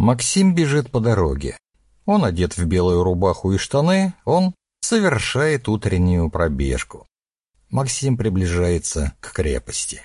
Максим бежит по дороге. Он одет в белую рубаху и штаны, он совершает утреннюю пробежку. Максим приближается к крепости.